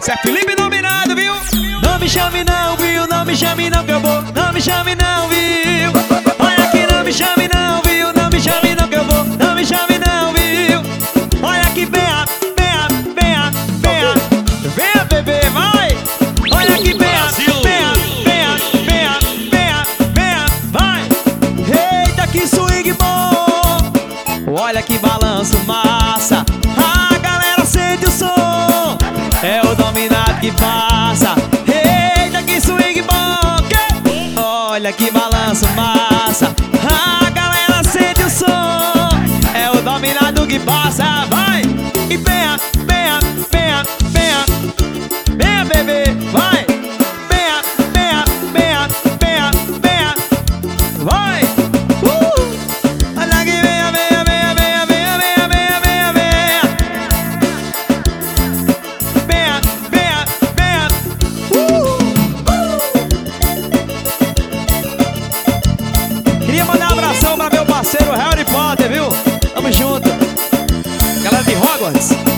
Cê é Felipe dominado, viu? Não me chame não, viu? Não me chame não que eu vou. Não me chame não, viu? Olha aqui, não me chame não, viu? Não me chame não que eu vou. Não me chame não, viu? Olha aqui, venha, venha, venha, venha. Venha, bebê, vai. Olha aqui, venha, venha, venha, venha, venha, venha, vai. Eita, que swing bom. Olha que balanço massa. Dominado que passa. Eita, que swing bom. Que? Olha que balanço massa. A galera sente o som. É o dominado que passa. Vai! E venha, Once.